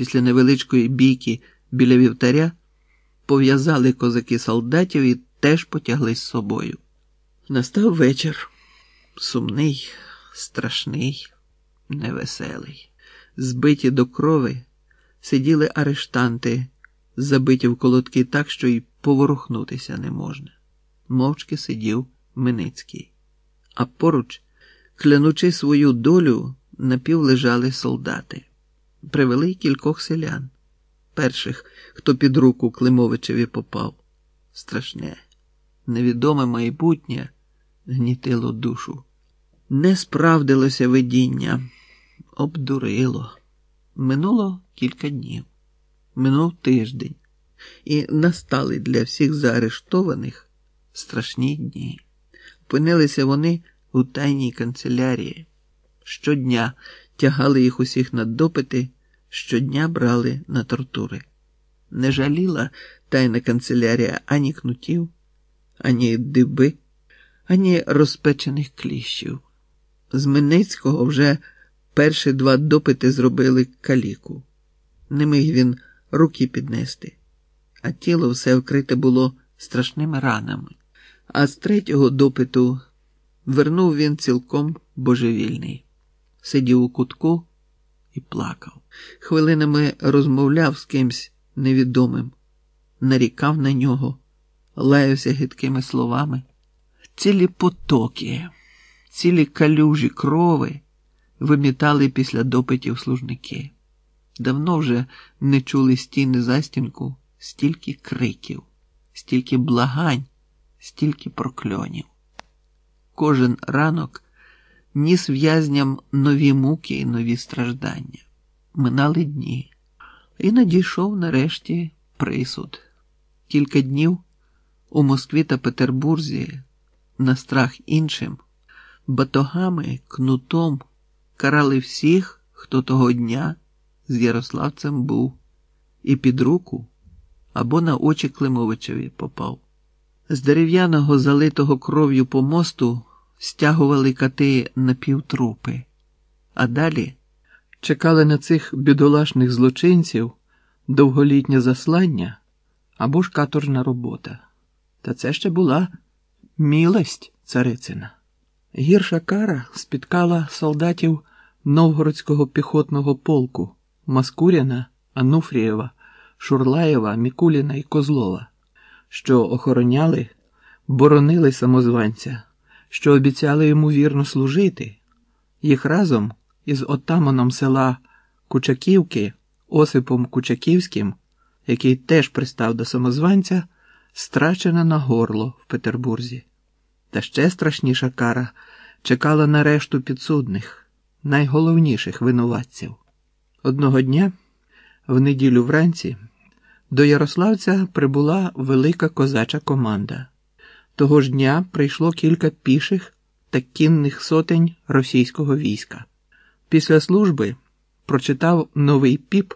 Після невеличкої бійки біля вівтаря пов'язали козаки солдатів і теж потягли з собою. Настав вечір сумний, страшний, невеселий. Збиті до крови сиділи арештанти, забиті в колодки так, що й поворухнутися не можна. Мовчки сидів Миницький, а поруч, клянучи свою долю, напівлежали солдати. Привели кількох селян, перших, хто під руку Климовичеві попав. Страшне, невідоме майбутнє гнітило душу. Не справдилося видіння, обдурило. Минуло кілька днів, минув тиждень, і настали для всіх заарештованих страшні дні. Опинилися вони у тайній канцелярії. Щодня тягали їх усіх на допити, щодня брали на тортури. Не жаліла тайна канцелярія ані кнутів, ані диби, ані розпечених кліщів. З Миницького вже перші два допити зробили каліку. Не міг він руки піднести, а тіло все вкрите було страшними ранами. А з третього допиту вернув він цілком божевільний, сидів у кутку і плакав. Хвилинами розмовляв з кимсь невідомим, нарікав на нього, лаявся гидкими словами. Цілі потоки, цілі калюжі крови вимітали після допитів служники. Давно вже не чули стіни застінку стільки криків, стільки благань, стільки прокльонів. Кожен ранок ніс в'язням нові муки і нові страждання. Минали дні, і надійшов нарешті присуд. Кілька днів у Москві та Петербурзі, на страх іншим, батогами, кнутом карали всіх, хто того дня з Ярославцем був, і під руку або на очі Климовичеві попав. З дерев'яного залитого кров'ю помосту стягували кати напівтрупи, а далі чекали на цих бідолашних злочинців довголітнє заслання або ж каторжна робота. Та це ще була мілость царицина. Гірша кара спіткала солдатів Новгородського піхотного полку Маскуряна, Ануфрієва, Шурлаєва, Мікуліна і Козлова, що охороняли, боронили самозванця, що обіцяли йому вірно служити. Їх разом із отаманом села Кучаківки Осипом Кучаківським, який теж пристав до самозванця, страчена на горло в Петербурзі. Та ще страшніша кара чекала на решту підсудних, найголовніших винуватців. Одного дня, в неділю вранці, до Ярославця прибула велика козача команда. Того ж дня прийшло кілька піших та кінних сотень російського війська. Після служби прочитав новий піп,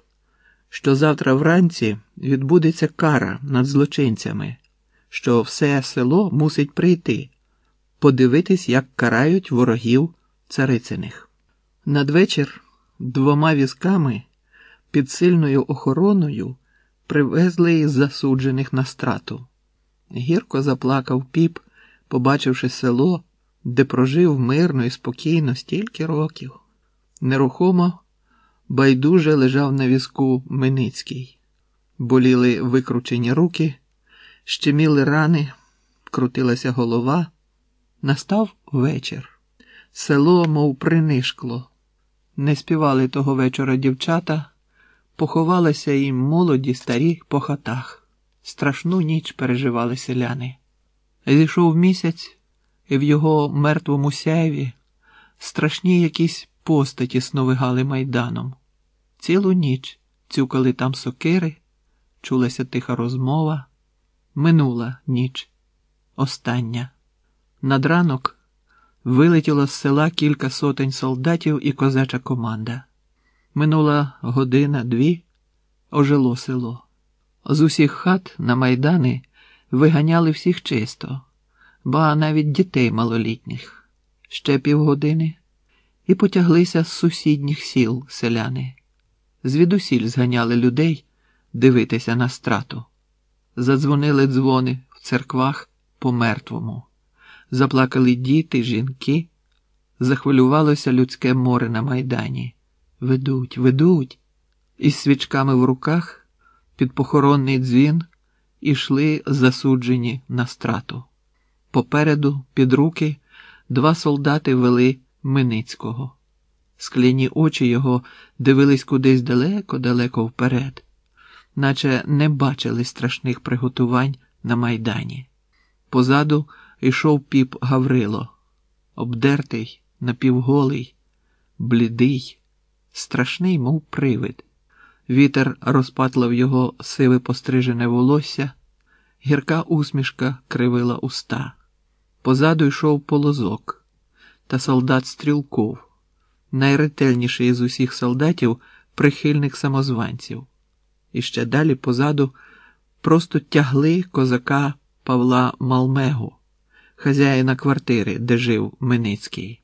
що завтра вранці відбудеться кара над злочинцями, що все село мусить прийти, подивитись, як карають ворогів царициних. Надвечір двома візками під сильною охороною привезли засуджених на страту. Гірко заплакав піп, побачивши село, де прожив мирно і спокійно стільки років. Нерухомо, байдуже лежав на візку Миницький. Боліли викручені руки, щеміли рани, крутилася голова. Настав вечір. Село, мов принишкло. Не співали того вечора дівчата, поховалися і молоді старі по хатах. Страшну ніч переживали селяни. Зійшов місяць, і в його мертвому сяйві страшні якісь постаті сновигали майданом. Цілу ніч цюкали там сокири, чулася тиха розмова. Минула ніч, остання. Над ранок вилетіло з села кілька сотень солдатів і козача команда. Минула година, дві, ожило село. З усіх хат на майдани виганяли всіх чисто, ба навіть дітей малолітніх. Ще півгодини і потяглися з сусідніх сіл селяни. Звідусіль зганяли людей дивитися на страту. Задзвонили дзвони в церквах по мертвому, заплакали діти, жінки, захвилювалося людське море на майдані. Ведуть, ведуть. Із свічками в руках під похоронний дзвін ішли засуджені на страту. Попереду, під руки, два солдати вели Миницького. Скляні очі його дивились кудись далеко-далеко вперед, наче не бачили страшних приготувань на майдані. Позаду йшов піп Гаврило, обдертий, напівголий, блідий, страшний, мов привид. Вітер розпатлав його сиве пострижене волосся, гірка усмішка кривила уста. Позаду йшов полозок та солдат Стрілков, найретельніший із усіх солдатів, прихильник самозванців. І ще далі позаду просто тягли козака Павла Малмегу, хазяїна квартири, де жив Миницький.